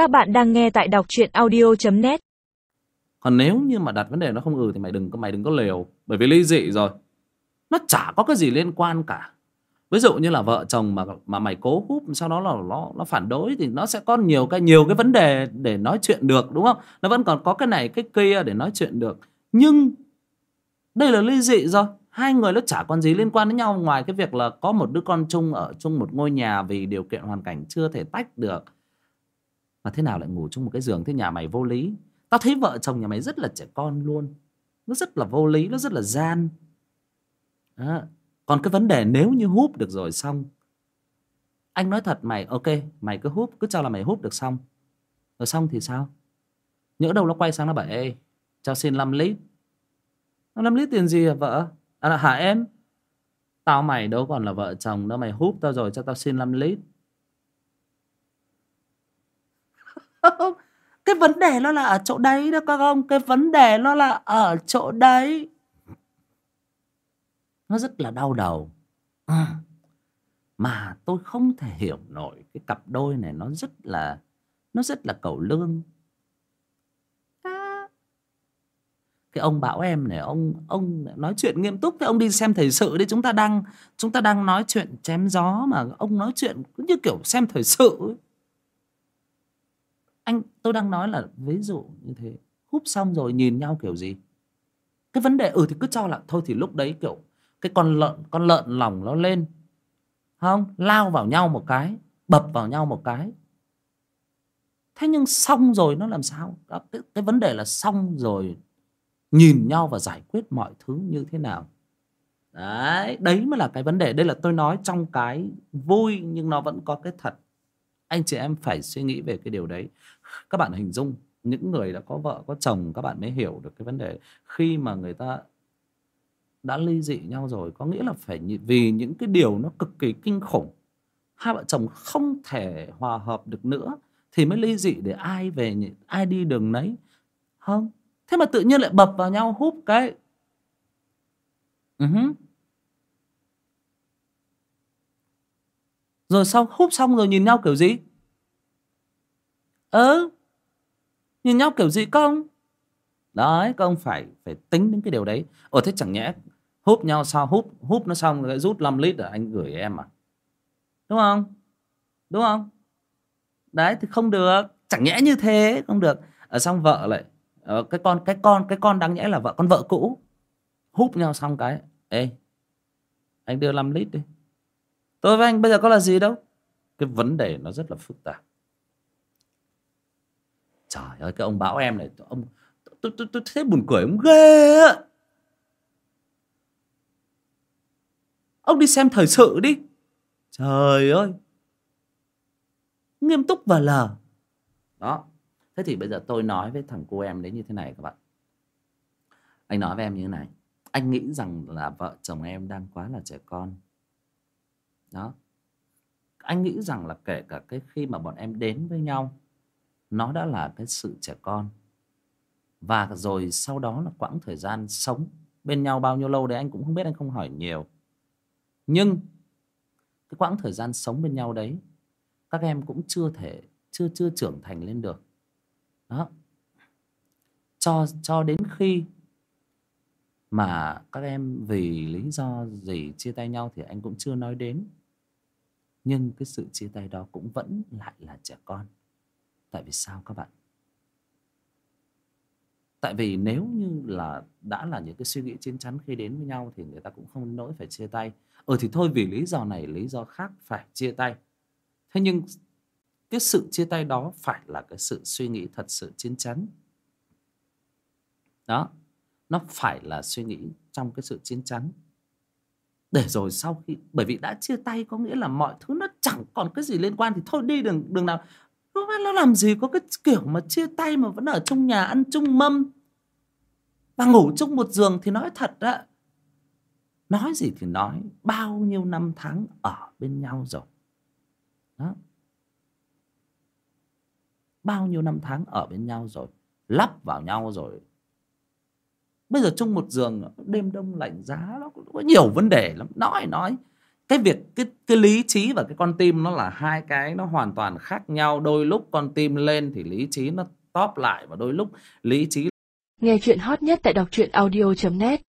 Các bạn đang nghe tại đọc truyện audio.net còn nếu như mà đặt vấn đề nó không ừ thì mày đừng có mày đừng có liều bởi vì ly dị rồi. Nó chả có cái gì liên quan cả. Ví dụ như là vợ chồng mà mà mày cố húp, sau đó là nó nó phản đối thì nó sẽ có nhiều cái nhiều cái vấn đề để nói chuyện được, đúng không? Nó vẫn còn có cái này, cái kia để nói chuyện được. Nhưng đây là ly dị rồi. Hai người nó chả còn gì liên quan đến nhau, ngoài cái việc là có một đứa con chung ở chung một ngôi nhà vì điều kiện hoàn cảnh chưa thể tách được mà thế nào lại ngủ chung một cái giường thế nhà mày vô lý? Tao thấy vợ chồng nhà mày rất là trẻ con luôn. Nó rất là vô lý nó rất là gian. Đó. còn cái vấn đề nếu như húp được rồi xong anh nói thật mày ok mày cứ húp cứ cho là mày húp được xong. Rồi xong thì sao? Nhỡ đâu nó quay sang nó bảo ê cho xin 5 lít. 5 lít tiền gì hả vợ? À, là hả em? Tao mày đâu còn là vợ chồng đâu mày húp tao rồi cho tao xin 5 lít. Cái vấn đề nó là ở chỗ đấy đó các ông cái vấn đề nó là ở chỗ đấy. Nó rất là đau đầu. À, mà tôi không thể hiểu nổi cái cặp đôi này nó rất là nó rất là cầu lương. Cái ông bảo em này ông ông nói chuyện nghiêm túc. Thì ông đi xem thời sự đi chúng ta đang chúng ta đang nói chuyện chém gió mà ông nói chuyện cứ như kiểu xem thời sự ấy anh tôi đang nói là ví dụ như thế. Húp xong rồi nhìn nhau kiểu gì? Cái vấn đề ừ thì cứ cho là thôi thì lúc đấy kiểu cái con lợn con lợn lòng nó lên. Không lao vào nhau một cái bập vào nhau một cái. Thế nhưng xong rồi nó làm sao? Cái, cái vấn đề là xong rồi nhìn nhau và giải quyết mọi thứ như thế nào. Đấy đấy mới là cái vấn đề. Đây là tôi nói trong cái vui nhưng nó vẫn có cái thật. Anh chị em phải suy nghĩ về cái điều đấy các bạn hình dung, những người đã có vợ, có chồng, các bạn mới hiểu được cái vấn đề. Khi mà người ta đã ly dị nhau rồi, có nghĩa là phải vì những cái điều nó cực kỳ kinh khủng, hai vợ chồng không thể hòa hợp được nữa thì mới ly dị để ai về ai đi đường nấy. Không. Thế mà tự nhiên lại bập vào nhau, húp cái. Uh-huh. rồi sau, húp xong rồi nhìn nhau kiểu gì? Ừ nhìn nhau kiểu gì không? Đấy, các ông phải phải tính đến cái điều đấy. Ồ, thế chẳng nhẽ húp nhau sao? Húp húp nó xong rồi rút 5 lít rồi anh gửi em à? Đúng không? Đúng không? Đấy, thì không được. Chẳng nhẽ như thế, không được. Ở xong vợ lại ở cái con cái con cái con đáng nhẽ là vợ, con vợ cũ. Húp nhau xong cái, ê, anh đưa 5 lít đi. Tôi với anh bây giờ có là gì đâu? Cái vấn đề nó rất là phức tạp trời ơi, cái ông bảo em này, ông, tôi tôi tôi thấy buồn cười, ông ghê á. Ông đi xem thời sự đi. Trời ơi. Nghiêm túc và lờ. Đó. Thế thì bây giờ tôi nói với thằng cô em đấy như thế này các bạn. Anh nói với em như thế này. Anh nghĩ rằng là vợ chồng em đang quá là trẻ con. Đó. Anh nghĩ rằng là kể cả cái khi mà bọn em đến với nhau nó đã là cái sự trẻ con. Và rồi sau đó là quãng thời gian sống bên nhau bao nhiêu lâu đấy anh cũng không biết, anh không hỏi nhiều. Nhưng cái quãng thời gian sống bên nhau đấy, các em cũng chưa thể, chưa chưa trưởng thành lên được. Đó. Cho cho đến khi mà các em vì lý do gì chia tay nhau thì anh cũng chưa nói đến. Nhưng cái sự chia tay đó cũng vẫn lại là trẻ con tại vì sao các bạn? Tại vì nếu như là đã là những cái suy nghĩ chín chắn khi đến với nhau thì người ta cũng không nỗi phải chia tay. Ừ thì thôi vì lý do này, lý do khác phải chia tay. Thế nhưng cái sự chia tay đó phải là cái sự suy nghĩ thật sự chín chắn. Đó, nó phải là suy nghĩ trong cái sự chín chắn. Để rồi sau khi, bởi vì đã chia tay có nghĩa là mọi thứ nó chẳng còn cái gì liên quan thì thôi đi đường đường nào nó làm gì có cái kiểu mà chia tay mà vẫn ở trong nhà ăn chung mâm? Và ngủ chung một giường thì nói thật đó nói gì thì nói, bao nhiêu năm tháng ở bên nhau rồi. Đó. Bao nhiêu năm tháng ở bên nhau rồi, lắp vào nhau rồi. Bây giờ chung một giường, đêm đông lạnh giá, nó có nhiều vấn đề lắm. Nói nói cái việc, cái cái lý trí và cái con tim nó là hai cái nó hoàn toàn khác nhau. Đôi lúc con tim lên thì lý trí nó tóp lại và đôi lúc lý trí Nghe chuyện hot nhất tại đọc truyện audio.net